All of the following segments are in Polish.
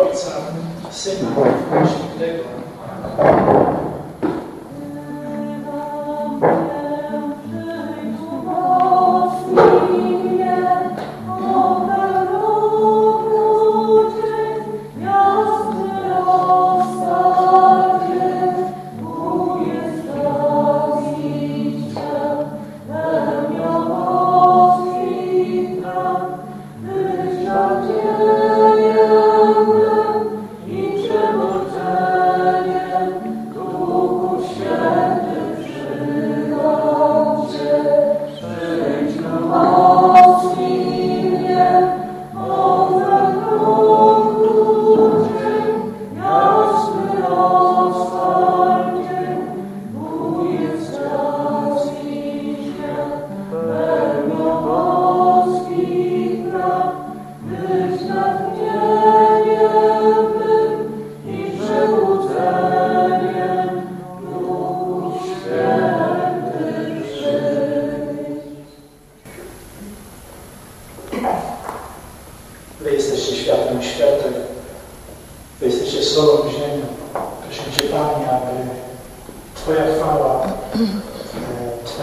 Ojca, Syna i Świętego. Wy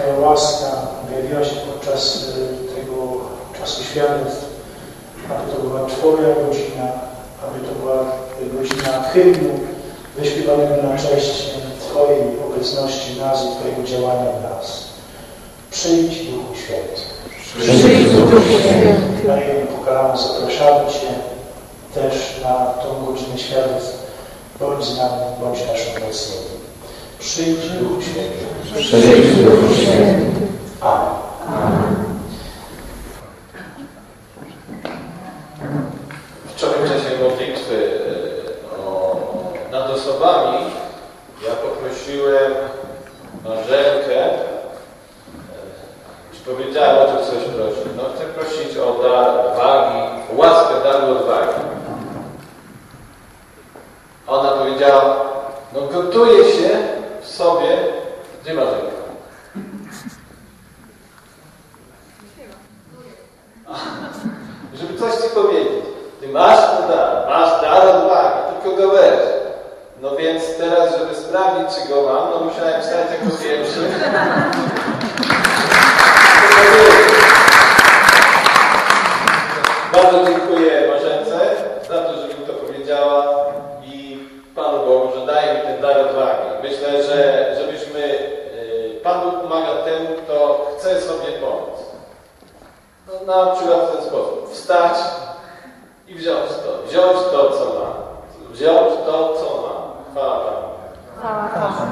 Twoja łaska objawiła się podczas e, tego czasu świadectw, aby to była Twoja godzina, aby to była godzina hymnu wyśpiewanego na cześć Twojej obecności nas i Twojego działania w nas. Przyjdź Duchu Święty. Przyjdź Duchu Święty. Dajemy pokaramy, zapraszamy Cię też na tą godzinę świadectw. Bądź z nami, bądź naszym mocnym. Przyjdź Duchu Święty. Przyjdź Duchu Święty. Amen. Wczoraj w czasie modlitwy e, o, nad osobami ja poprosiłem Marzenkę, e, czy powiedziała o to coś prosi. No chcę prosić o dar odwagi, o łaskę daru odwagi. Ona powiedziała, no gotuje się w sobie, gdzie Marzenka? Żeby coś Ci powiedzieć. Ty masz ten dar, masz dar odwagi, tylko go weź. No więc teraz, żeby sprawdzić, czy go mam, no musiałem wstać jako pierwszy. Bardzo dziękuję Marzence za to, że mi to powiedziała i Panu Bogu, że daje mi ten dar odwagi. Myślę, że żebyśmy, y, Pan Bóg pomaga temu, kto chce sobie pomóc. No, na przykład w ten sposób. Wstać i wziąć to. Wziąć to, co ma. Wziąć to, co ma. Chwała Panu. Chwała Panu.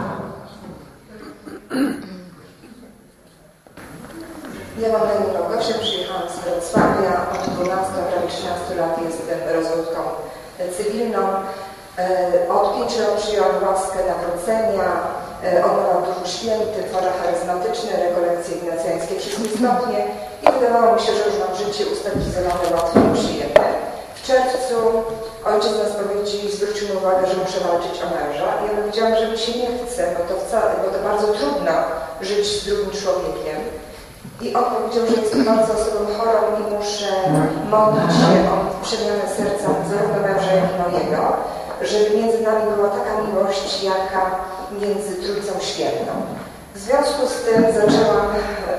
Ja mam na imię Małgosia, przyjechałam z Wrocławia. Od 12, prawie 13 lat jestem rozwódką cywilną. E, Od 5 lat przyjęłam łaskę nawrócenia, e, odnowa w Duchu Święty, fora charyzmatyczne, rekolekcje ignacjańskie, wszystkie stopnie i wydawało mi się, że już mam życie ustabilizowane, łatwe i przyjemne. W czerwcu ojciec na spowiedzi zwrócił mi uwagę, że muszę walczyć o męża. Ja powiedziałam, że mi się nie chce, bo to, wcale, bo to bardzo trudno żyć z drugim człowiekiem. I powiedział, że jestem bardzo osobą chorą i muszę modlić się o przemianę serca zarówno męża, jak i mojego, żeby między nami była taka miłość, jaka między Trójcą Świętą. W związku z tym zaczęłam,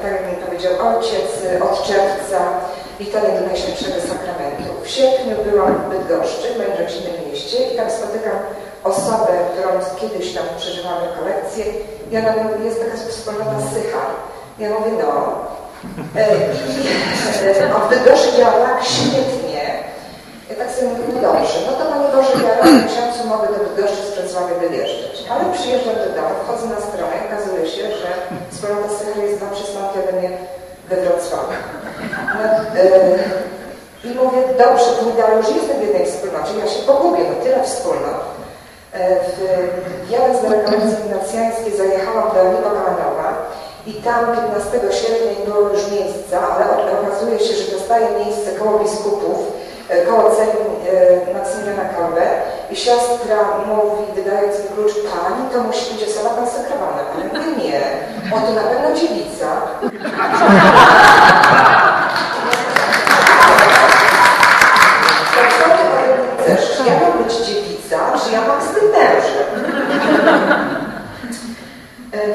tak jak mi powiedział ojciec, od czerwca witanie do Najświętszego Sakramentu. W sierpniu byłam w Bydgoszczy, w moim rodzinnym mieście i tam spotykam osobę, którą kiedyś tam przeżywamy kolekcję i ona mówi, jest taka wspólnota Sychar. Ja mówię, no. E, I e, w Bydgoszczy działa tak świetnie. Ja tak sobie mówię, no dobrze, no to Panie Boże, ja w miesiącu mogę do Bydgoszczy z Wrocławia wyjeżdżać. Ale przyjeżdżam do domu, wchodzę na stronę i okazuje się, że wspólnota Sychar jest dwa przystanki ode mnie we Wrocławiu. No, e, I mówię, dobrze, to ja już jestem w jednej wspólnocie, ja się pogubię, no tyle wspólnot. E, w, jadąc na rekolekcje ignacjańskie zajechałam do Nikołanowa i tam 15 sierpnia nie było już miejsca, ale okazuje się, że dostaje miejsce koło biskupów, e, koło celi e, Maksymiliana Kolbe i siostra mówi, wydając mi klucz, pani to musi być osoba konsekrowana. A ja mówię, nie, o to na pewno dziewica. Też, ja mam być dziewica, że ja mam z tym mężem.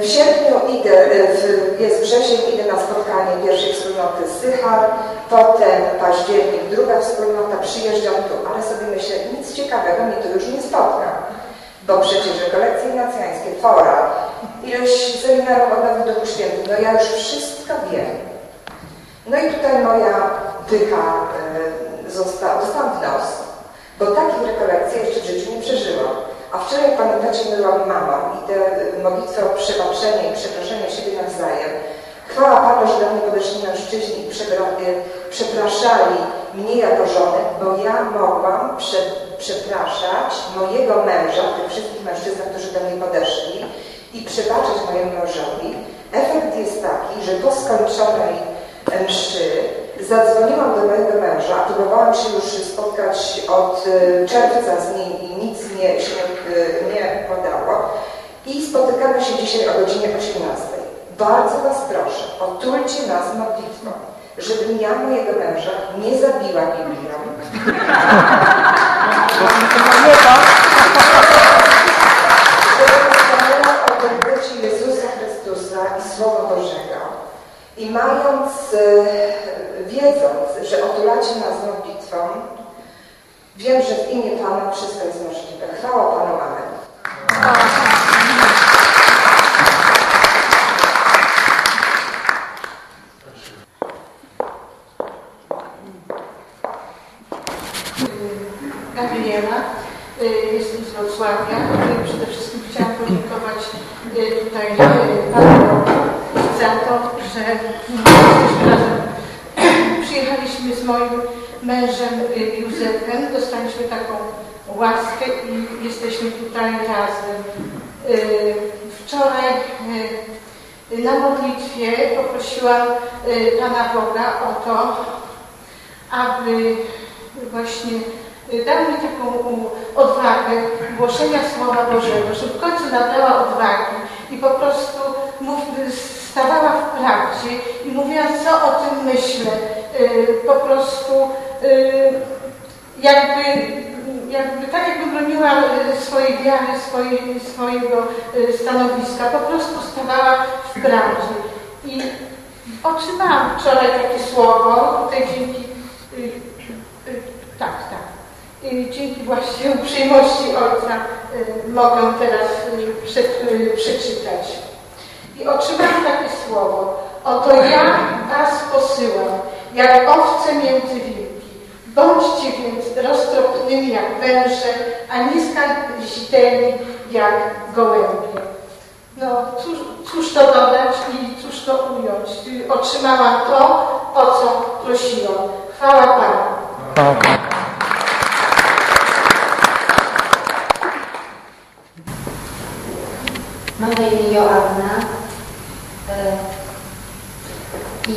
W sierpniu idę, w, jest wrzesień, idę na spotkanie pierwszej wspólnoty Sychar, potem październik, druga wspólnota, przyjeżdżam tu, ale sobie myślę, nic ciekawego mnie tu już nie spotka, bo przecież rekolekcje nacjańskie, fora, ilość seminarów odnowy Duchu Świętym, no ja już wszystko wiem. No i tutaj moja pycha y, została, dostałam w nos, bo takich rekolekcji jeszcze w życiu nie przeżyłam. A wczoraj, pamiętacie, byłam mamą i tę modlitwę o przebaczenie i przeproszenie siebie nawzajem. Chwała Panu, że do mnie podeszli mężczyźni i przepraszali mnie jako żonę, bo ja mogłam prze, przepraszać mojego męża, tych wszystkich mężczyzn, którzy do mnie podeszli i przebaczyć mojemu mężowi. Efekt jest taki, że po skończonej mszy Zadzwoniłam do mojego męża, próbowałam się już spotkać od y, czerwca z nim i nic nie, się y, nie podało. I spotykamy się dzisiaj o godzinie 18. Bardzo Was proszę, otulcie nas modlitwą, żebym ja mojego męża nie zabiła Biblią. Żebym o autorytecie Jezusa Chrystusa i Słowa Bożego. I mając wiedząc, że otulacie nas modlitwą, wiem, że w imię Pana wszystko jest możliwe. Chwała Panu, Amen. Gabriela, y, jestem z Wrocławia. Przede wszystkim chciałam podziękować y, tutaj y, Panu za to, że przyjechaliśmy z moim mężem y, Józefem, dostaliśmy taką łaskę i jesteśmy tutaj razem. Y, wczoraj y, na modlitwie poprosiłam Pana Boga o to, aby właśnie dał mi taką odwagę głoszenia Słowa Bożego, żeby w końcu nabrała odwagi i po prostu stawała w prawdzie i mówiła, co o tym myślę. Y, po prostu y, jakby, jakby tak jakby broniła y, swojej wiary, swojej, swojego stanowiska, po prostu stawała w prawdzie. I otrzymałam wczoraj takie słowo, tutaj dzięki, tak, tak, dzięki właśnie uprzejmości Ojca mogę teraz przeczytać. I otrzymałam takie słowo. Oto ja was posyłam, jak owce między wilki. Bądźcie więc roztropnymi jak węże, a nieskazitelni jak gołębie. No, cóż, cóż to dodać i cóż to ująć? Otrzymałam to, o co prosiłam. Chwała Panu. Mam na imię Joanna. E, I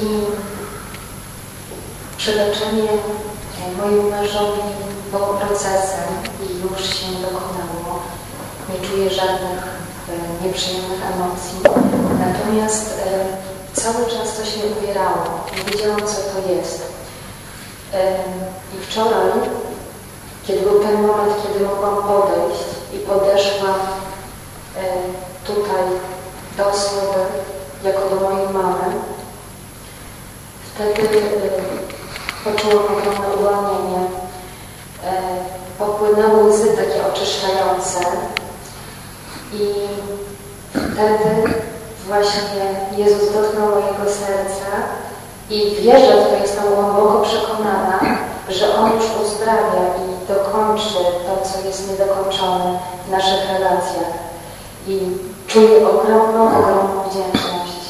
przeleczenie e, mojemu mężowi było procesem i już się dokonało. Nie czuję żadnych e, nieprzyjemnych emocji. Natomiast cały czas coś mnie uwierało. Nie wiedziałam, co to jest. I wczoraj, kiedy był ten moment, kiedy mogłam podejść i podeszłam tutaj do osoby, jako do mojej mamy, wtedy e, poczułam ogromne ułamienie. E, popłynęły łzy takie oczyszczające i wtedy właśnie Jezus dotknął mojego serca i wierzę w to, jestem głęboko przekonana, że On już uzdrawia i dokończy to, co jest niedokończone w naszych relacjach. I czuję ogromną, ogromną wdzięczność.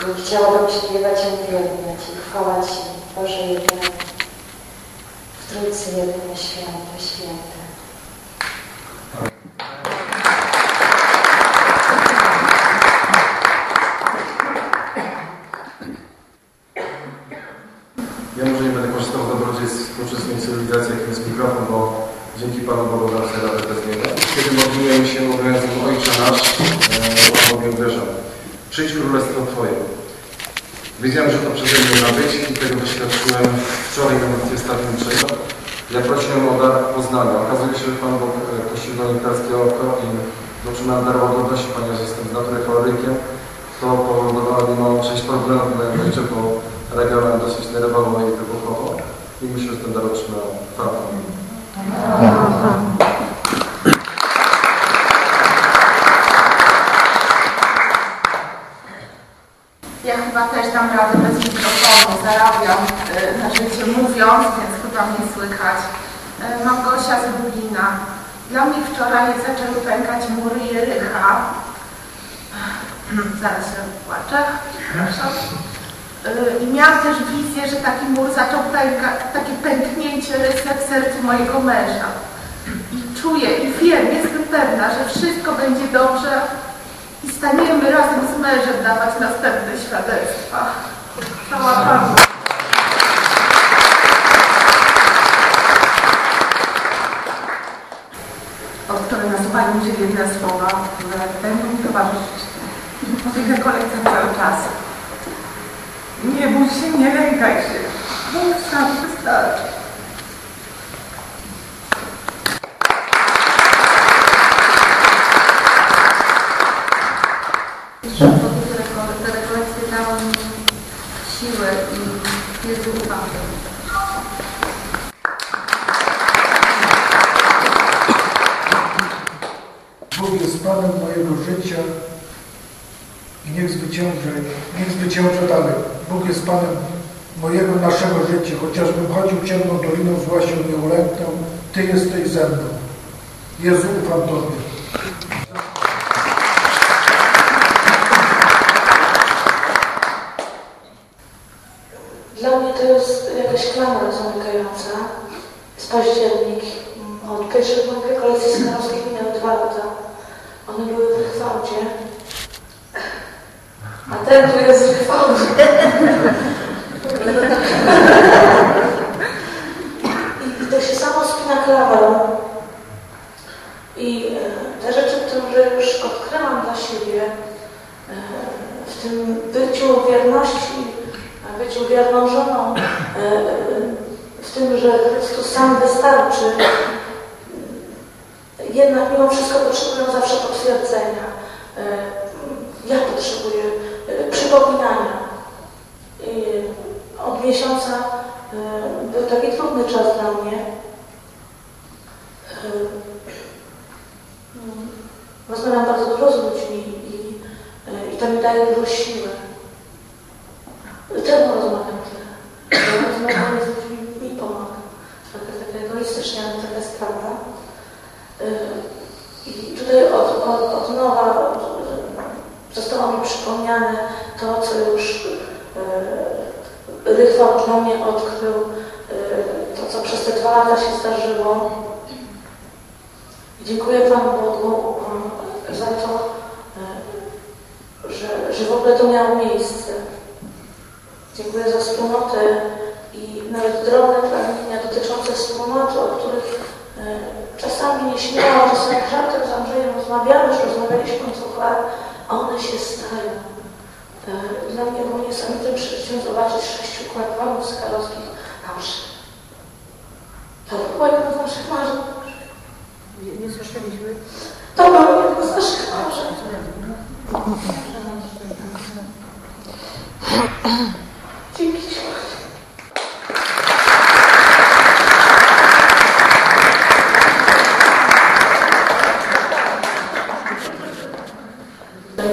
I chciałabym śpiewać i uwielbiać i chwała Ci, Boże jedyny, w Trójcy jedyny, święty, święty. Ja może nie będę korzystał z dobrodziejstw współczesnej cywilizacji, jakim jest mikrofon, bo dzięki Panu Bogu dam sobie radę bez niego. Kiedy modliłem się, mówiąc Ojcze nasz, e, Bogiem uderzam. Przyjdź królestwo Twoje. Wiedziałem, że to przeze mnie ma być i tego doświadczyłem wczoraj na modlitwie stawniczej. Ja prosiłem o dar poznania. Okazuje się, że Pan Bóg e, poścignął lekarskie oko i otrzymałem dar łagodności, ponieważ jestem z natury chorykiem. To powodowało mi małą część problemów w moim życiu, bo reagowałem dosyć nerwowo i wybuchowo. I myślę, że ten dar otrzymałem. Chwała Panu. Ja chyba też dam radę bez mikrofonu, zarabiam y, na życie mówiąc, więc chyba mnie słychać. Y, Małgosia z Lubina. Dla mnie wczoraj zaczęły pękać mury Jericha. Zaraz się płaczę. Y, I miałam też wizję, że taki mur zaczął pękać, takie pęknięcie rysek w sercu mojego męża. I czuję i wiem, jestem pewna, że wszystko będzie dobrze, i staniemy razem z mężem dawać następne świadectwa. Chwała Panu. od które nasuwają mi się jedne słowa, które będą mi towarzyszyć po tych rekolekcjach cały czas. Nie bój się, nie lękaj się. Bóg sam wystarczy. Że po tych reko- te rekolekcje dały mi siłę Bóg jest Panem mojego życia i niech zwycięży, niech zwycięży dalej. Bóg jest Panem mojego, naszego życia. Chociażbym chodził ciemną doliną, zła się nie. Ty jesteś ze mną. Jezu, ufam Tobie. Dla mnie to jest jakaś klamra zamykająca. Jest październik. Od pierwszych moich rekolekcji synarowskich minęły dwa lata. One były w chwałcie. A ten tu jest w chwałcie. I, I to się samo spina klawą. I e, te rzeczy, które już odkryłam dla siebie, e, w tym byciu wierności, byciu wierną żoną, e, w tym, że Chrystus sam wystarczy, jednak mimo wszystko potrzebują zawsze potwierdzenia. E, Ja potrzebuję e, przypominania. I od miesiąca był taki trudny czas dla mnie. Mm, Rozmawiam bardzo dużo z ludźmi to mi daje dużo siły. Czemu rozmawiam tyle? Rozmawianie z ludźmi mi pomaga. Trochę tak egoistycznie, ale taka jest prawda. Y, I tutaj od, od, od nowa y, zostało mi przypomniane to, co już y, Rychwałd dla mnie odkrył, to, co przez te dwa lata się zdarzyło. Dziękuję Panu Bogu y, za to, że, w ogóle to miało miejsce. Dziękuję za wspólnotę i nawet drobne pragnienia dotyczące wspólnoty, o których e, czasami nieśmiało, czasami żartem z Andrzejem rozmawiamy, już rozmawialiśmy co a one się stają. E, dla mnie było niesamowitym przeżyciem zobaczyć sześciu kłakwanów skalowskich na mszy. To było jedno z naszych marzeń. Nie, nie słyszeliśmy. To było jedno z naszych marzeń. Dzięki Ci.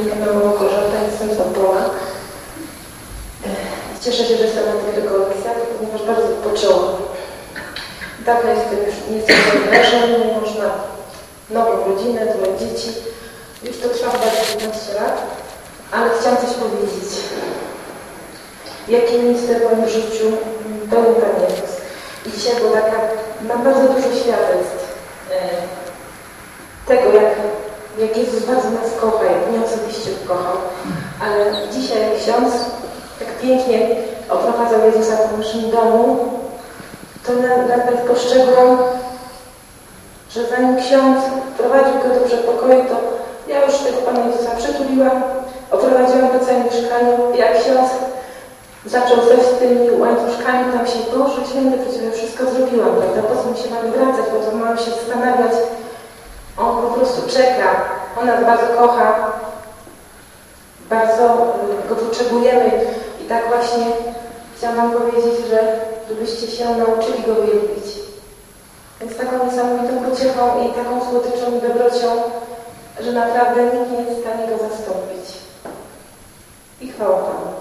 Imię Małgorzata, jestem z Opola. Cieszę się, że jestem na tych rekolekcjach, ponieważ bardzo odpoczęłam. Dawno jestem już nie jestem mężem, nie można nową rodzinę, dwoje dzieci. Już to trwa chyba 19 lat, ale chciałam coś powiedzieć. Jaki minister w moim życiu pełen Pan jest. I dzisiaj była taka, mam bardzo dużo świadectw e, tego, jak, jak Jezus bardzo nas kocha, jak mnie osobiście kochał. Ale dzisiaj ksiądz tak pięknie oprowadzał Jezusa po naszym domu, to na- nawet postrzegłam, że zanim ksiądz prowadził go do przedpokoju, to ja już tego Pana Jezusa przytuliłam, oprowadziłam po całym mieszkaniu. Jak ksiądz zaczął coś z tymi łańcuszkami tam się, Boże Święty, przecież ja wszystko zrobiłam, prawda? Po co mi się mamy wracać, po co mam się zastanawiać? On po prostu czeka, on nas bardzo kocha, bardzo y, go potrzebujemy i tak właśnie chciałam Wam powiedzieć, że żebyście się nauczyli go wielbić. Więc taką niesamowitą pociechą i taką słodyczą i dobrocią, że naprawdę nikt nie jest w stanie go zastąpić. I chwała Panu.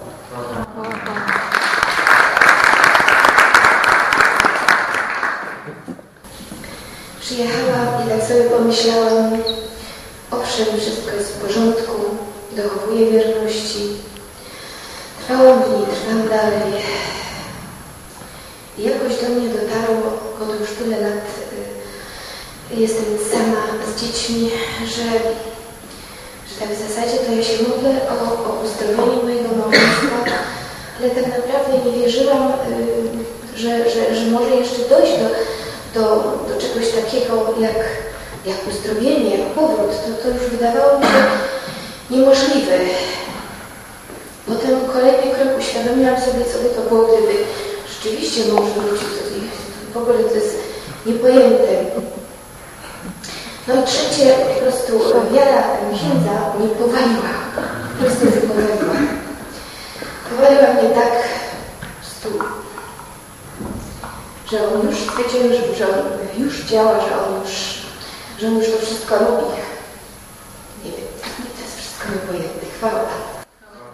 Przyjechałam i tak sobie pomyślałam, owszem, wszystko jest w porządku, dochowuję wierności. Trwałam w niej, trwam dalej. I jakoś do mnie dotarło, od już tyle lat y, jestem sama z dziećmi, że, że tak w zasadzie to ja się modlę o, o uzdrowienie mojego małżeństwa, ale tak naprawdę nie wierzyłam, y, że, że, że może jeszcze dojść do, do, do czegoś takiego jak, jak uzdrowienie, jak powrót. To, to już wydawało mi się niemożliwe. Potem kolejny krok uświadomiłam sobie, co by to było, gdyby rzeczywiście mąż wrócił. W ogóle to jest niepojęte. No i trzecie, po prostu wiara księdza mnie powaliła. Po prostu powaliła. Powaliła mnie tak po że on już zwyciężył, że on już działa, że on już, że on już to wszystko robi. Niepojęte. Chwała Panu.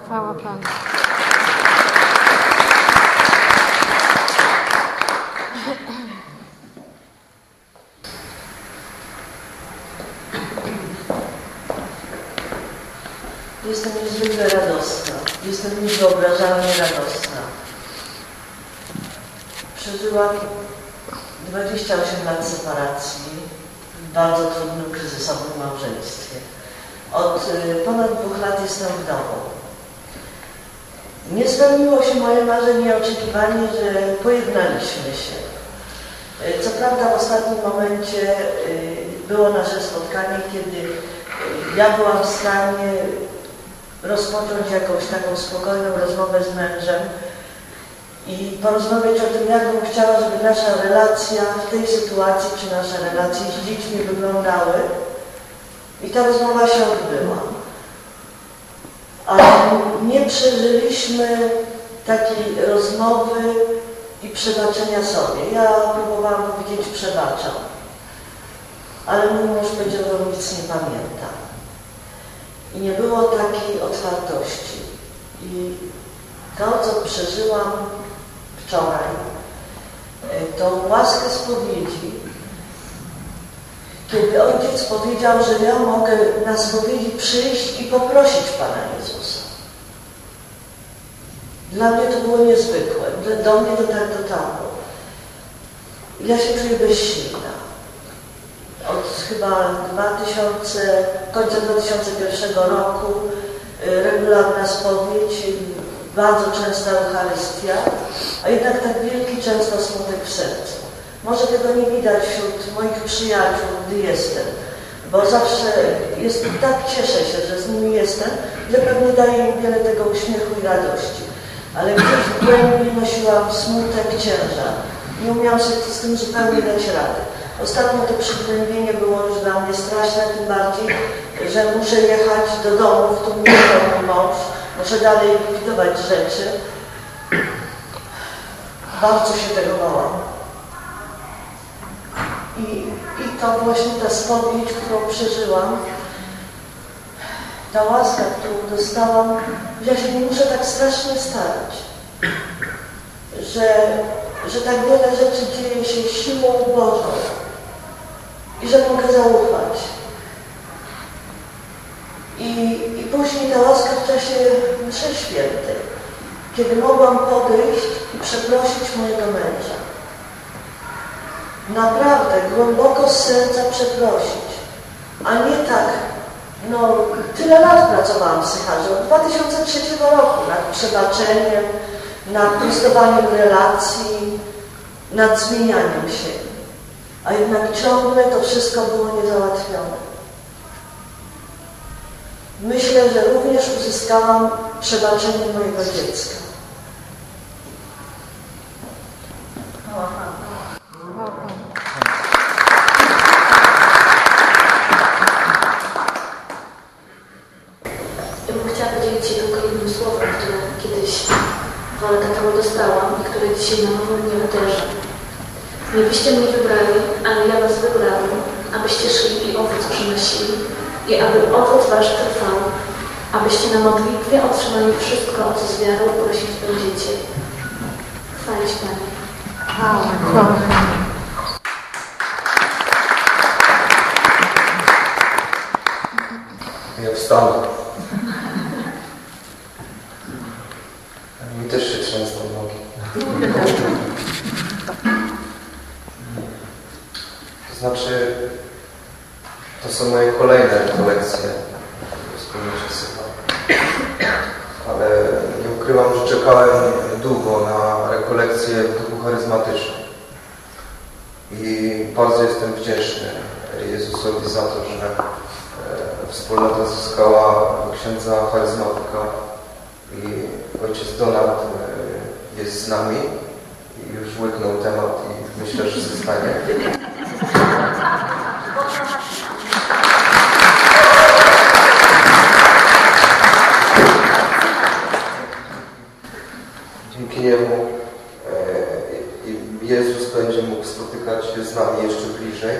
Chwała Panu. Jestem niezwykle radosna. Jestem niewyobrażalnie radosna. Przeżyłam 28 lat separacji w bardzo trudnym, kryzysowym małżeństwie. Od y, ponad dwóch lat jestem w domu. Nie spełniło się moje marzenie i oczekiwanie, że pojednaliśmy się. Y, Co prawda w ostatnim momencie y, było nasze spotkanie, kiedy ja byłam w stanie rozpocząć jakąś taką spokojną rozmowę z mężem i porozmawiać o tym, jak bym chciała, żeby nasza relacja w tej sytuacji, czy nasze relacje z dziećmi wyglądały. I ta rozmowa się odbyła. Ale nie przeżyliśmy takiej rozmowy i przebaczenia sobie. Ja próbowałam powiedzieć przebaczam. Ale mój mąż powiedział, że nic nie pamięta. I nie było takiej otwartości. I to, co przeżyłam wczoraj, e, tą łaskę spowiedzi, kiedy ojciec powiedział, że ja mogę na spowiedzi przyjść i poprosić Pana Jezusa. Dla mnie to było niezwykłe. Do mnie to tak dotarło. Ja się czuję bezsilna. Od chyba 2000, końca 2001 roku y, regularna spowiedź, bardzo częsta Eucharystia, a jednak tak wielki często smutek w sercu. Może tego nie widać wśród moich przyjaciół, gdy jestem, bo zawsze jest, tak cieszę się, że z nimi jestem, że pewnie daje im wiele tego uśmiechu i radości. Ale gdzieś w głębi nosiłam smutek, ciężar. Nie umiałam sobie z tym zupełnie dać rady. Ostatnio to przygnębienie było już dla mnie straszne, tym bardziej, że muszę jechać do domu, w którym mieszkał mój mąż, muszę dalej likwidować rzeczy. Bardzo się tego bałam. I, I to właśnie ta spowiedź, którą przeżyłam, ta łaska, którą dostałam, ja się nie muszę tak strasznie starać. Że, że tak wiele rzeczy dzieje się siłą Bożą i że mogę zaufać. I, I później ta łaska w czasie mszy świętej, kiedy mogłam podejść i przeprosić mojego męża. Naprawdę głęboko z serca przeprosić, a nie tak, no tyle lat pracowałam w Sycharze, od 2003 roku nad przebaczeniem, nad prostowaniem relacji, nad zmienianiem się. A jednak ciągle to wszystko było niezałatwione. Myślę, że również uzyskałam przebaczenie mojego dziecka. Nie byście mnie wybrali, ale ja was wybrałem, abyście szli i owoc przynosili i aby owoc wasz trwał, abyście na modlitwie otrzymali wszystko, o co z wiarą prosić będziecie. Chwalić Panie. Ja wstanę. Mi też się trzęsą nogi. To znaczy, to są moje kolejne rekolekcje wspólnicze syna. Ale nie ukrywam, że czekałem długo na rekolekcję w duchu charyzmatycznym. I bardzo jestem wdzięczny Jezusowi za to, że e, wspólnota zyskała księdza charyzmatyka i ojciec Donald e, jest z nami i już łyknął temat i myślę, że zostanie. Dzięki niemu e, i Jezus będzie mógł spotykać się z nami jeszcze bliżej.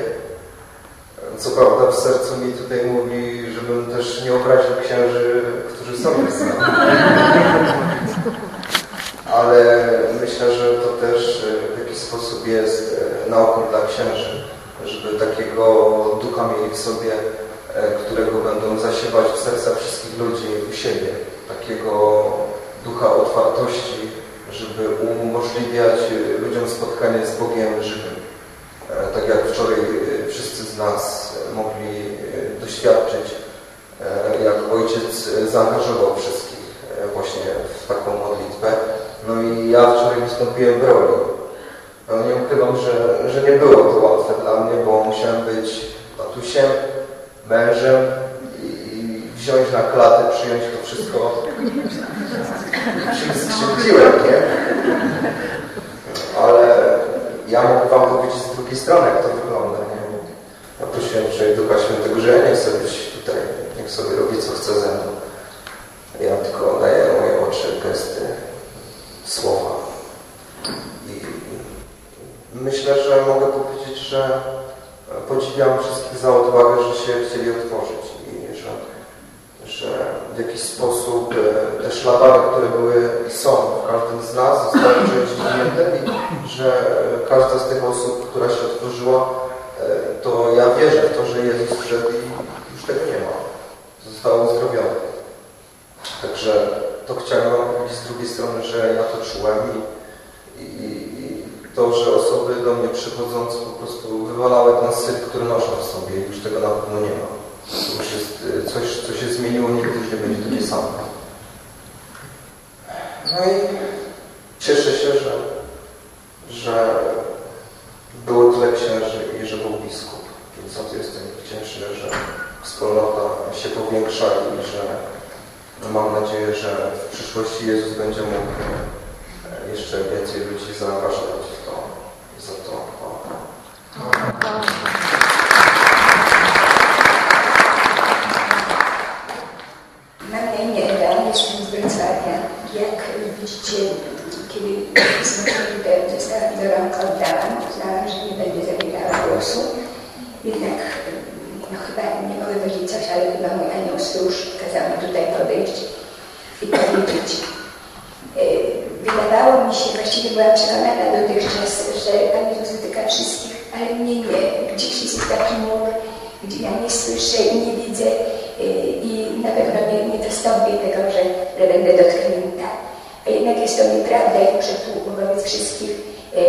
Co prawda w sercu mi tutaj mówi, żebym też nie obraził księży, którzy są z nami. Ale myślę, że to też w jakiś sposób jest nauką dla księży, żeby takiego ducha mieli w sobie, którego będą zasiewać w serca wszystkich ludzi u siebie. Takiego ducha otwartości, żeby umożliwiać ludziom spotkanie z Bogiem żywym. Tak jak wczoraj wszyscy z nas mogli doświadczyć, jak Ojciec zaangażował wszystkich właśnie w taką modlitwę. No i ja wczoraj wystąpiłem w roli. No nie ukrywam, że, że nie było to łatwe dla mnie, bo musiałem być tatusiem, mężem i wziąć na klatę, przyjąć to wszystko. Skrzywdziłem, nie? Ale ja mogę Wam powiedzieć z drugiej strony, jak to wygląda, nie? Wczoraj Ducha Świętego, że ja nie chcę być tutaj, niech sobie robi co chce ze mną. Ja tylko daję moje oczy, gesty, słowa. I myślę, że mogę powiedzieć, że podziwiam wszystkich za odwagę, że się chcieli otworzyć i że, że w jakiś sposób te szlabany, które były i są w każdym z nas, zostały przeźgnięte i że każda z tych osób, która się otworzyła, to ja wierzę w to, że Jezus wszedł i już tego nie ma. Zostało uzdrowione. Także to chciałem Wam powiedzieć z drugiej strony, że ja to czułem i, i, i to, że osoby do mnie przychodząc po prostu wywalały ten syf, który noszą w sobie i już tego na pewno nie ma. To już jest coś, co się zmieniło, nigdy już nie będzie takie samo. No i cieszę się, że, że było tyle księży i że był biskup. Więc za to jestem wdzięczny, że wspólnota się powiększa i że mam nadzieję, że w przyszłości Jezus będzie mógł jeszcze więcej ludzi zaangażować w to. Za to chwała. Mam na imię Ela, jestem z Wrocławia. Jak widzicie, kiedy zobaczyłem, zostałam do rąk oddałam, uznałam, że nie będę zabierała głosu. Jednak no chyba nie mogę powiedzieć coś, ale chyba mój anioł stróż kazał mi tutaj podejść i powiedzieć. Wydawało mi się, właściwie byłam przekonana dotychczas, że Pan Jezus dotyka wszystkich, ale mnie nie. Gdzieś jest taki mur, gdzie ja nie słyszę i nie widzę i na pewno nie, nie dostąpię tego, że, że będę dotknięta. A jednak jest to nieprawda i muszę tu wobec wszystkich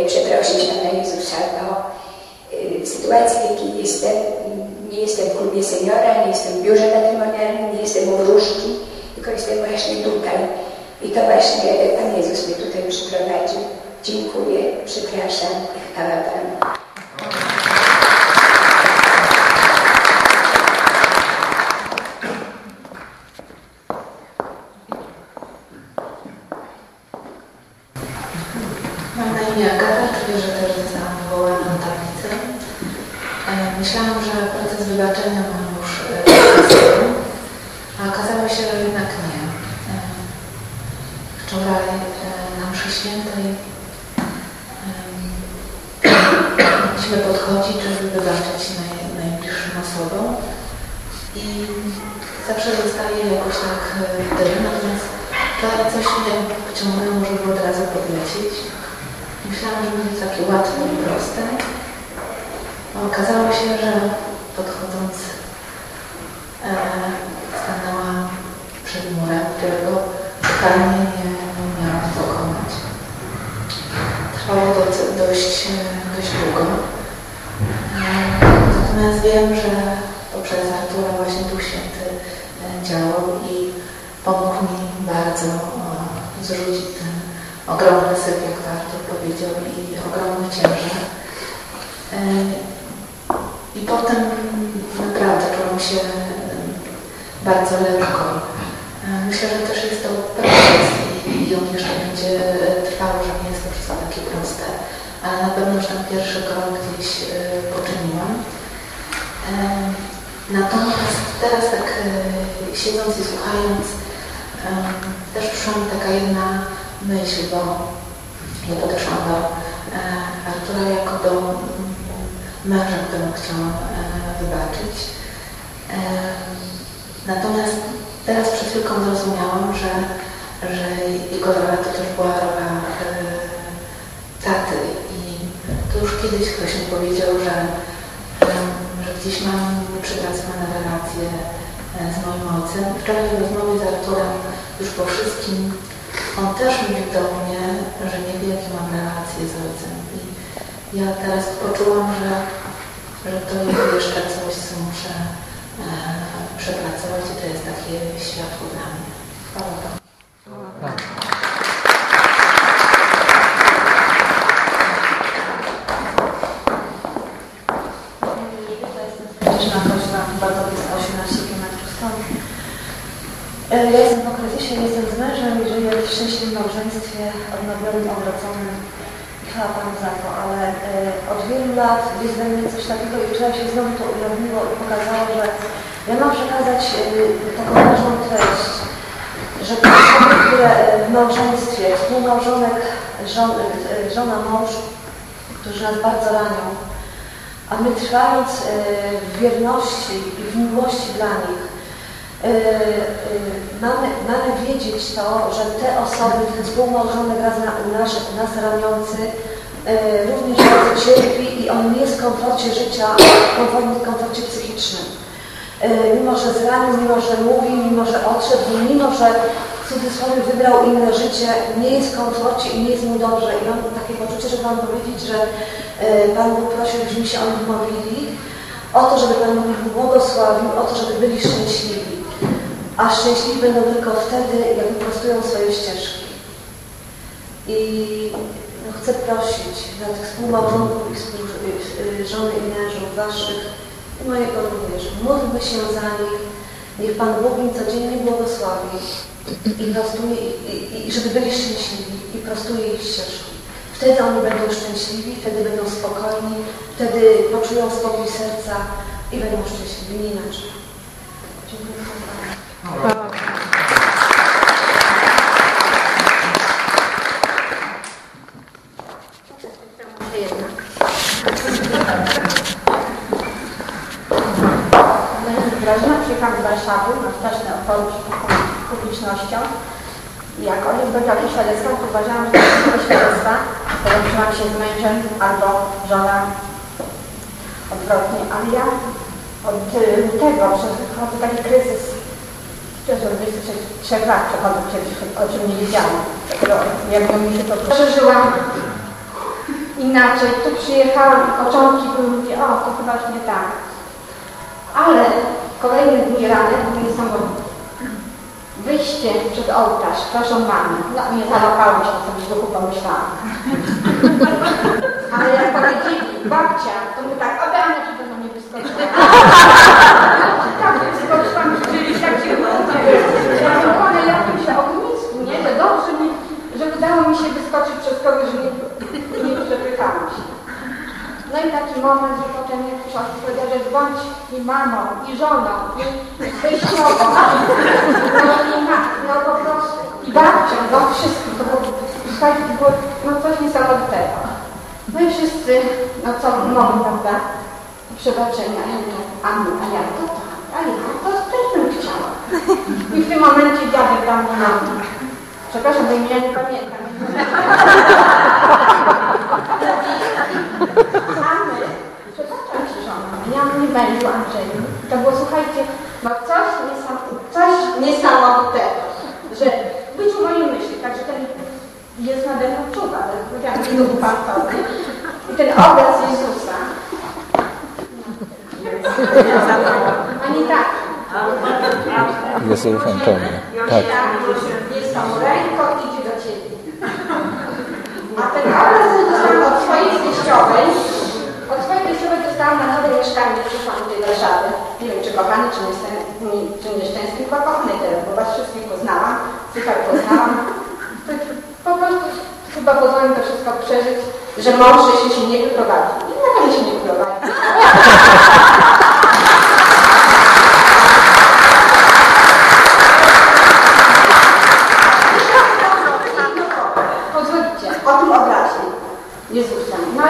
przeprosić Pana Jezusa, bo w sytuacji, w jakiej jestem, nie jestem w klubie seniora, nie jestem w biurze matrymonialnym, nie jestem u wróżki, tylko jestem właśnie tutaj. I to właśnie Pan Jezus mnie tutaj przyprowadził. Dziękuję, przepraszam chwała Panu. Mam na imię Agata, czuję, że też zostałam wywołana na tablicę. Myślałam, że proces wybaczenia mam już a okazało się, że jednak nie. Wczoraj na mszy świętej mogliśmy podchodzić, żeby wybaczyć naj, najbliższym osobom i zawsze zostaje jakoś tak w tyle, natomiast to coś mnie pociągnęło, żeby od razu podlecieć. Myślałam, że będzie takie łatwe i proste. A okazało się, że podchodząc e, stanęłam przed murem, którego totalnie nie umiałam pokonać. Trwało to dość, dość długo. E, natomiast wiem, że poprzez Artura właśnie Duch Święty e, działał i pomógł mi bardzo e, zrzucić ten ogromny syp, jak to Artur powiedział, i ogromny ciężar. E, I potem naprawdę czułam się bardzo lekko. Myślę, że też jest to proces i on jeszcze będzie trwał, że nie jest to wszystko takie proste, ale na pewno już ten pierwszy krok gdzieś poczyniłam. Natomiast teraz tak siedząc i słuchając, też przyszła mi taka jedna myśl, bo ja podeszłam do Artura jako do męża, któremu chciałam wybaczyć. Natomiast teraz przed chwilką zrozumiałam, że, że jego rola to też była rola taty i to już kiedyś ktoś mi powiedział, że, że gdzieś mam przepracowane relacje z moim ojcem. Wczoraj w rozmowie z Arturem już po wszystkim on też mówił do mnie, że nie wie, jakie mam relacje z ojcem. I ja teraz poczułam, że, że to jest jeszcze coś, co muszę e, przepracować i to jest takie światło dla mnie. Chwała Bogu. Katarzyna Koźla, Bartowiec 18 km stąd. E, Ja jestem po kryzysie, jestem z mężem i żyję w szczęśliwym małżeństwie, odnowionym, odwróconym. Chwała Panu za to, ale e, od wielu lat jest we mnie coś takiego i wczoraj się znowu to ujawniło i pokazało, że ja mam przekazać e, taką ważną treść, że te osoby, które e, w małżeństwie, współmałżonek, żon, e, żona, mąż, którzy nas bardzo ranią, a my trwając e, w wierności i w miłości dla nich, e, e, mamy, mamy wiedzieć to, że te osoby, ten współmałżonek nas, nas raniący, również bardzo cierpi i on nie jest w komforcie życia, w komforcie psychicznym. Mimo, że zranił, mimo, że mówi, mimo, że odszedł, mimo, że w cudzysłowie wybrał inne życie, nie jest w komforcie i nie jest mu dobrze. I mam takie poczucie, żeby Wam powiedzieć, że Pan Bóg prosił, żebyśmy się o nich modlili, o to, żeby Pan Bóg ich błogosławił, o to, żeby byli szczęśliwi. A szczęśliwi będą tylko wtedy, jak wyprostują swoje ścieżki. I no, chcę prosić dla tych współmałżonków i żony i mężów Waszych mojego również. Módlmy się za nich. Niech Pan Bóg im codziennie błogosławi i prostuje, i, i, żeby byli szczęśliwi i prostuje ich ścieżki. Wtedy oni będą szczęśliwi, wtedy będą spokojni, wtedy poczują spokój serca i będą szczęśliwi, nie inaczej. Dziękuję bardzo. Grażyna przyjechałam z Warszawy na otwory publicznością jak oni zbędali świadectwa, to uważałam, że to jest świadectwa, połączyłam się z mężem albo żona odwrotnie, ale ja od lutego przechodzę taki kryzys, przez 23 lat przechodzę kiedyś, o czym nie wiedziałam. Jakby mi się to przeżyłam inaczej. Tu przyjechałam i początki były, mówię, o, to chyba już nie tak. Ale kolejny dni rany był niesamowity. Wyjście przed ołtarz, proszę mamy. No nie załapałem się, co w duchu pomyślałam. Ale jak powiedzieli babcia, to my tak, oddamy, że będą mnie wyskoczyła. tak, wyskoczyłam, gdzieś tak się zakochane jakimś ognisku, nie? To dobrze mi, że udało mi się wyskoczyć przez kogoś, że nie, się. No i taki moment, że potem jak przyszła powiedział, że bądź i mamą, i żoną, i teściową, no, i ma, no po prostu, i babcią, no wszystkim, to było, słuchajcie, było no, coś niesamowitego. No i wszyscy, no co mogą, prawda? Przebaczenia, a, my, a ja to tak, a ja to też bym chciała. I w tym momencie dziadek tam na mnie. Przepraszam, bo imienia nie pamiętam. My, przepraszam ci żona, ja mnie mężu Andrzeju. To było, słuchajcie, no coś, niesam, coś niesamowitego, że być w mojej myśli, także ten jest nade mną czuwa, ale powiedziałam, że duch pantowy. I ten obraz Jezusa. Ani tak. Jest fantomie. Tak. Jest ręką idzie do ciebie. A ten obraz dostałam od swojej teściowej. Od swojej teściowej dostałam na nowe mieszkanie, przyszłam do tej Warszawy. Nie wiem, czy kochany, czy nieszczęsny, czy nieszczęsny, chyba kochany teraz, bo was wszystkich poznałam, super poznałam. Po prostu chyba pozwolę to wszystko przeżyć, że mąż jeszcze się nie wyprowadził. I na pewno się nie wyprowadził. Pozwolicie, o tym obrazie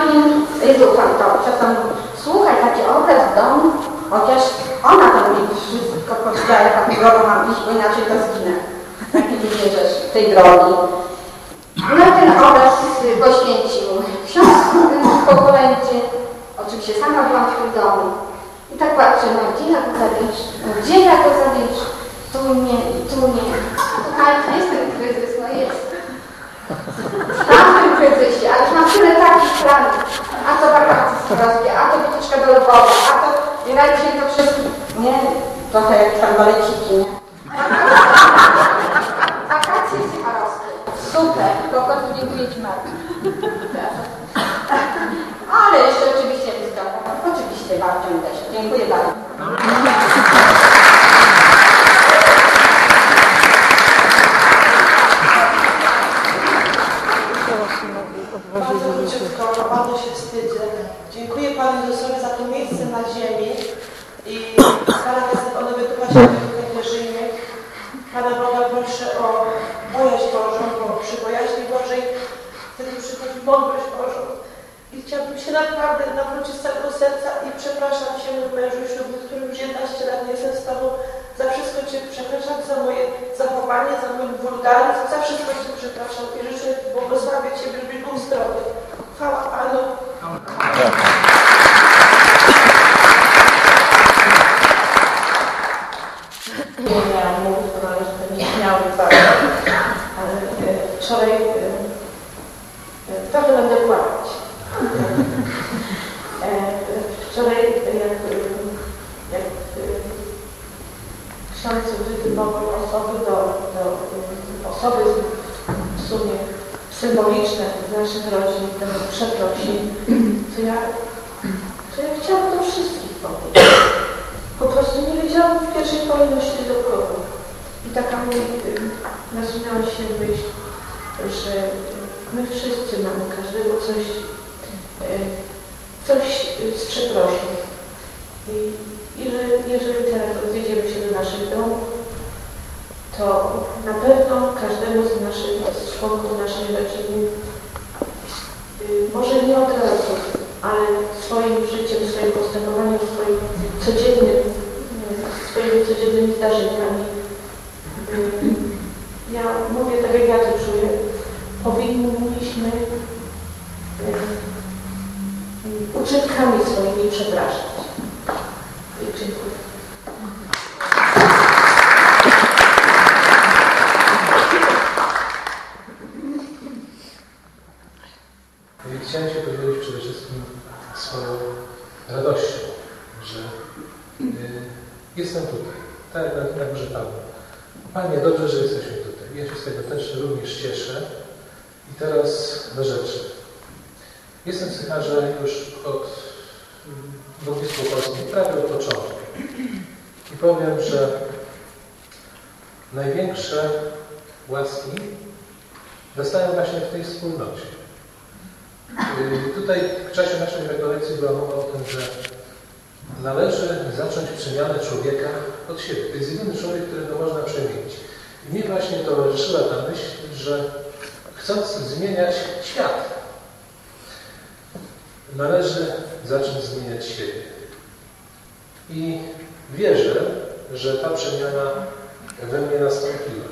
Jezusa. No i Jezusa to czasem słuchaj, taki obraz w domu, chociaż ona tam mi wszystko powiedziała, jaka drogą mam iść, bo inaczej to zginę. Jak nie wybierzesz tej drogi. No ten obraz poświęcił ksiądz po kolędzie. Oczywiście sama byłam w tym domu. I tak patrzę, no gdzie ja go zabierz? No, gdzie ja go zabierz? Tu nie, tu nie. Ale to jest ten kryzys, no jest. W tamtym kryzysie, ale już mam tyle takich planów. A to wakacje straskie, a to wycieczka do Lwowa, a to i raczej to wszystko. Nie, trochę jak tam baleciki, nie? Wakacje syparowskie. Super, po prostu dziękuję Ci bardzo. Ale jeszcze oczywiście wyzdrowa. Oczywiście babcią też. Dziękuję. Bardzo króciutko, bo bardzo się wstydzę. Dziękuję Panu Jezusowi za to miejsce na ziemi i Pana one wyducha się w wierzymy. Pana Boga proszę o bojaźń Bożą, bo przy bojaźni Bożej wtedy przychodzi mądrość Bożą. I chciałabym się naprawdę nawrócić z całego serca i przepraszam Cię, mój mężu ślubny, który już 11 lat nie jestem z Tobą, za wszystko Cię przepraszam, za moje zachowanie, za mój wulgaryzm, za wszystko Cię przepraszam i życzę błogosławię Ciebie, żebyś był zdrowy. Chwała Panu. Nie miałam mówić, bo należy to nie miało bardzo. Ale e, wczoraj e, e, trochę będę płakać. E, Wczoraj jak, jak e, ksiądz wytypował osoby do, do osoby w sumie symboliczne z naszych rodzin, do przeprosin, to ja, to ja chciałam do wszystkich powiedzieć. Po prostu nie wiedziałam w pierwszej kolejności do kogo. I taka mi nasunęła się myśl, że my wszyscy mamy każdego coś, e, coś z przeprosin. I, i że jeżeli teraz odwiedziemy się do naszych domów, to na pewno każdemu z naszych z członków naszej rodziny, y, może nie od razu, ale swoim życiem, swoim postępowaniem, swoim codziennym, y, swoimi codziennymi zdarzeniami. y, Ja mówię tak jak ja to czuję, powinniśmy y, y, uczynkami swoimi przepraszać. I dziękuję. I Chciałem się podzielić przede wszystkim swoją radością, że y, jestem tutaj, tak Panie, dobrze, że jesteśmy tutaj. Ja się z tego też również cieszę. I teraz do rzeczy. Jestem sycharzem już od Bogusław Polskiej, prawie od początku. I powiem, że największe łaski dostają właśnie w tej wspólnocie. Yy, Tutaj w czasie naszej rekolekcji była mowa o tym, że należy zacząć przemianę człowieka od siebie. To jest jedyny człowiek, którego można przemienić. I mnie właśnie towarzyszyła ta myśl, że chcąc zmieniać świat, należy zacząć zmieniać siebie. I wierzę, że ta przemiana we mnie nastąpiła.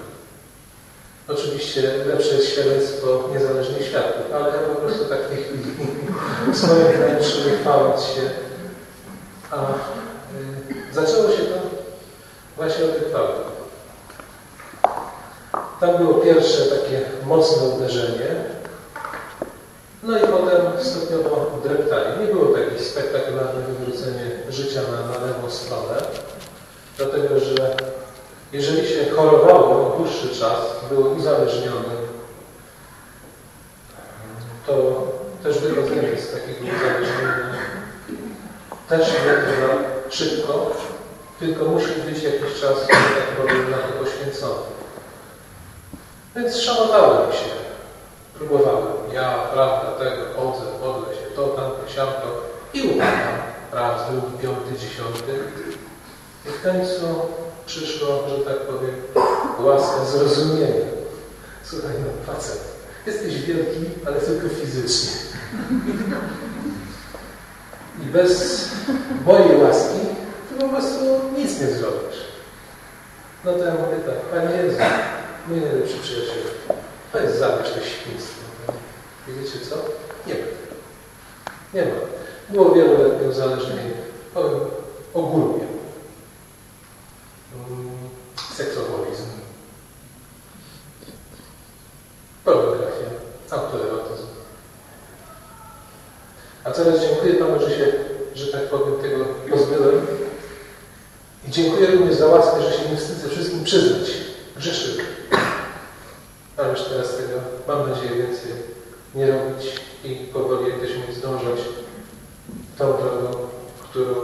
Oczywiście lepsze jest świadectwo niezależnych świadków, ale ja po prostu tak w tej chwili swoim wnętrzu chwaląc się. A y, zaczęło się to właśnie od chwały. Tam było pierwsze takie mocne uderzenie, no i potem stopniowo dreptanie. Nie było takie spektakularne wywrócenie życia na, na lewą stronę, dlatego że jeżeli się chorowało dłuższy czas, było uzależnione, to też wychodzenie z takiego uzależnienia też trwa szybko, tylko musi być jakiś czas, tak powiem, na to poświęcony. Więc szanowałem się, próbowałem. Ja, prawda, tego, chodzę, modlę się, to, tamto, siamto i upadam. Raz, drugi, piąty, dziesiąty. I w końcu przyszło, że tak powiem, łaska zrozumienia. Słuchaj, no facet, jesteś wielki, ale tylko fizycznie. I bez mojej łaski ty po prostu nic nie zrobisz. No to ja mówię tak, Panie Jezu, mój najlepszy przyjaciel, to jest zabierz to świństwo. Wiecie co? Nie ma. Nie ma. Było wieloletnie uzależnienie. Powiem ogólnie. Mm, seksoholizm. Pornografia. Autoerotyzm. A teraz dziękuję Panu, że się, że tak powiem, tego pozbyłem. I dziękuję również za łaskę, że się nie wstydzę wszystkim przyznać. Grzeszyłem. Ale już teraz tego, mam nadzieję, więcej nie robić i powoli jak też zdążać tą drogą, którą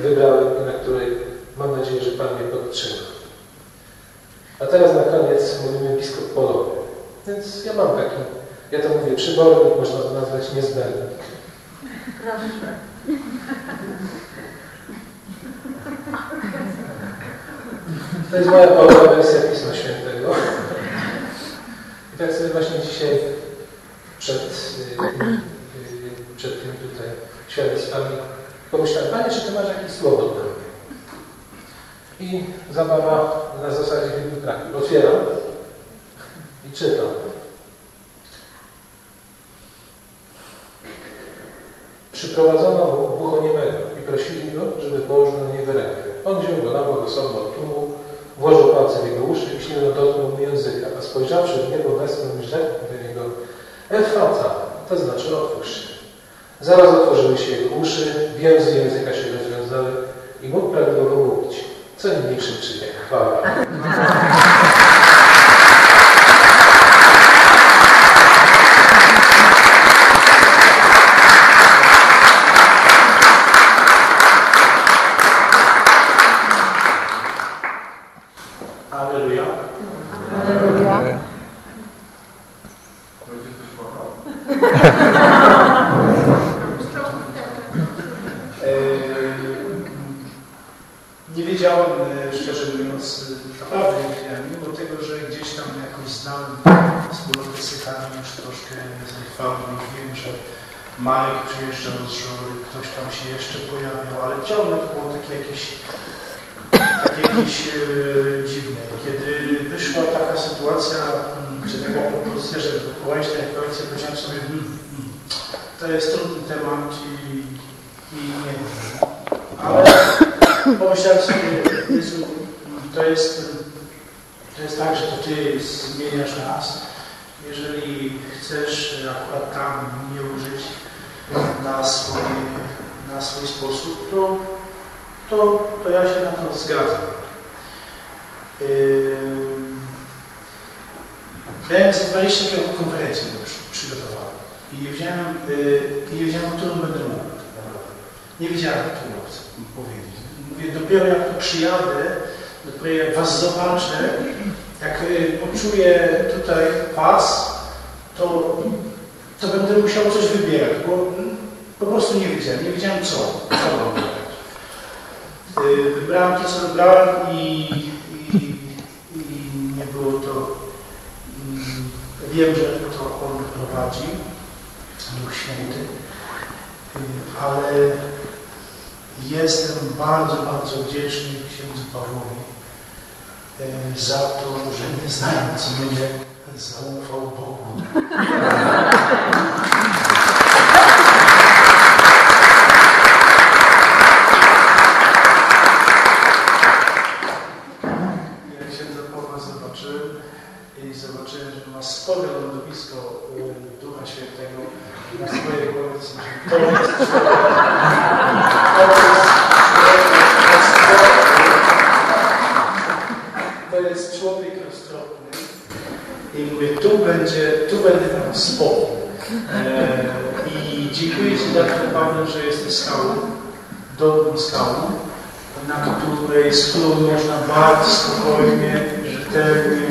wybrałem i na której mam nadzieję, że Pan mnie podtrzyma. A teraz na koniec mówimy biskup polowy. Więc ja mam taki, ja to mówię, przybornik, można to nazwać niezbędnik. Proszę. To jest moja polowa wersja Pisma Świętego. I tak sobie właśnie dzisiaj przed, y, przed tym tutaj świadectwami pomyślałem, Panie, czy Ty masz jakieś słowo dla mnie? I zabawa na zasadzie bibliografii. Otwieram i czytam. Przyprowadzono buchoniemego i prosili go, żeby położył na niego rękę. On wziął go na bok osobno tłumu, włożył palce w jego uszy i ślino dotknął mu języka, a spojrzawszy w niebo westchnął i rzekł do niego Efrata, to znaczy otwórz się. Zaraz otworzyły się jego uszy, więzy języka się rozwiązały i mógł prawidłowo mówić. Co niniejszym czynie. Chwała. Aleluja. Aleluja. Nie wiedziałem, e, szczerze mówiąc, e, naprawdę nie wiedziałem, mimo tego, że gdzieś tam jakoś znałem wspólnotę Sychami już troszkę zachwałem i wiem, że Marek przyjeżdżał z żory, ktoś tam się jeszcze pojawiał, ale ciągle to było takie jakieś, jakieś e, dziwne. Kiedy wyszła taka sytuacja, mm, czy taka propozycja, żeby powołać tę koalicję, powiedziałem sobie, hmm, hmm, to jest trudny temat i, i nie wiem. Ale pomyślałem sobie, Jezu, to jest, to jest tak, że to Ty zmieniasz nas. Jeżeli chcesz akurat tam nie użyć na swój, na swój sposób, to, to, to ja się na to zgadzam. Miałem za 20 km konferencji już przygotowałem i nie wiedziałem, i nie wiedziałem, którą będę mówił. tak. Nie wiedziałem, którą chcę powiedzieć. Mówię, dopiero jak tu przyjadę, dopiero jak Was zobaczę, jak y, poczuję tutaj Was, to, to będę musiał coś wybierać, bo po prostu nie wiedziałem, nie wiedziałem co, co. Y, Wybrałem to, co wybrałem i nie było to, mm, wiem, że to On prowadzi, Duch Święty. ale jestem bardzo, bardzo wdzięczny księdzu Pawłowi e, za to, że nie znając mnie zaufał Bogu. Jak księdza Pawła zobaczyłem i zobaczyłem, że ma spore lądowisko e, Ducha Świętego na swojej głowie, to jest to jest człowiek roztropny i mówię, tu będzie, tu będę miał spokój. E, I dziękuję Ci za to, Paweł, że jesteś skałą, dobrą skałą, na której, z którą można bardzo spokojnie, rzetelnie,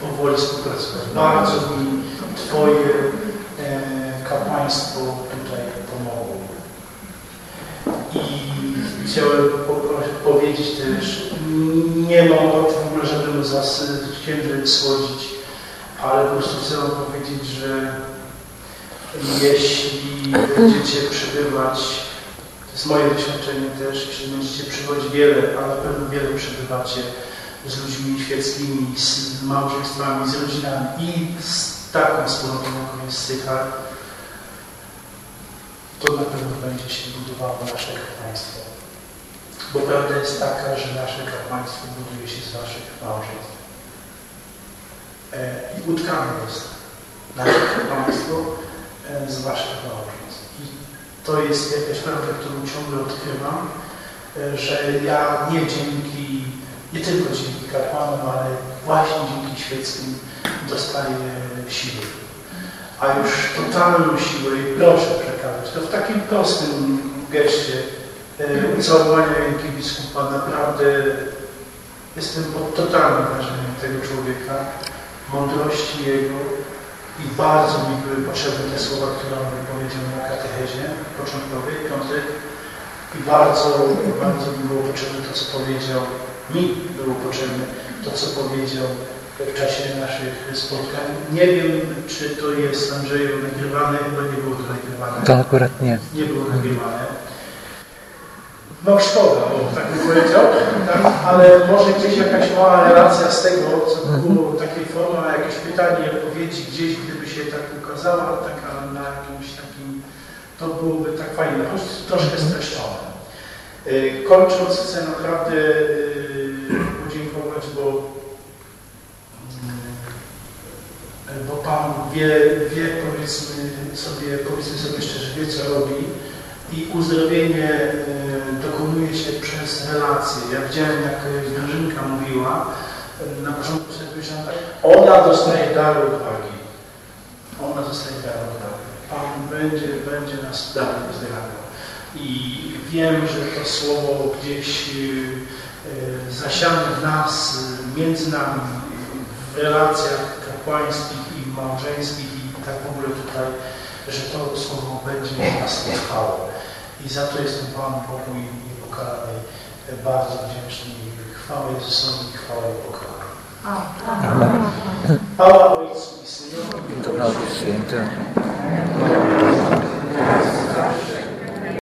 powoli współpracować. Bardzo mi Twoje e, kapłaństwo tutaj pomogło. I chciałem powiedzieć też, nie mam o tym w ogóle, żeby zas księży słodzić, ale po prostu chcę powiedzieć, że jeśli będziecie przebywać, to jest moje doświadczenie też, jeśli będziecie przychodzić wiele, a na pewno wiele przebywacie z ludźmi świeckimi, z małżeństwami, z rodzinami i z taką wspólnotą, jaką jest Sychar, to na pewno będzie się budowało nasze kapłaństwo. Bo prawda jest taka, że nasze kapłaństwo buduje się z waszych małżeństw. E, I utkane jest nasze kapłaństwo e, z waszych małżeństw. I to jest jakaś prawda, którą ciągle odkrywam, e, że ja nie dzięki, nie tylko dzięki kapłanom, ale właśnie dzięki świeckim dostaję siły a już totalną siłę i proszę przekazać. To w takim prostym geście e, ucałowania ręki biskupa naprawdę jestem pod totalnym wrażeniem tego człowieka, mądrości jego i bardzo mi były potrzebne te słowa, które on wypowiedział na katechezie początkowej, piątek i bardzo, bardzo mi było potrzebne to, co powiedział, mi było potrzebne to, co powiedział w czasie naszych spotkań. Nie wiem, czy to jest Andrzeju nagrywane, chyba nie było to nagrywane. To akurat nie. Nie było nagrywane. No szkoda, bo tak bym powiedział, tak, ale może gdzieś jakaś mała relacja z tego, co było takiej forma, jakieś pytanie, odpowiedzi gdzieś, gdyby się tak ukazała, taka na jakimś takim, to byłoby tak fajnie, choć troszkę streszczone. Y, Kończąc, chcę naprawdę y, podziękować, bo bo Pan wie, wie powiedzmy sobie, powiedzmy sobie szczerze, wie co robi i uzdrowienie e, dokonuje się przez relacje. Ja widziałem, jak Grażynka mówiła, e, na początku sobie powiedziałem tak, ona dostaje dar odwagi. Ona dostaje dar odwagi. Pan będzie, będzie nas dalej uzdrawiał. I wiem, że to słowo gdzieś e, zasiane w nas, między nami, w relacjach kapłańskich i małżeńskich i tak w ogóle tutaj, że to słowo będzie nas trwało. I za to jestem Panu Bogu i niepokalanej bardzo wdzięczny. Chwała Jezusowi i chwała i pokoju. Amen. Chwała Ojcu i Synowi i Świętemu.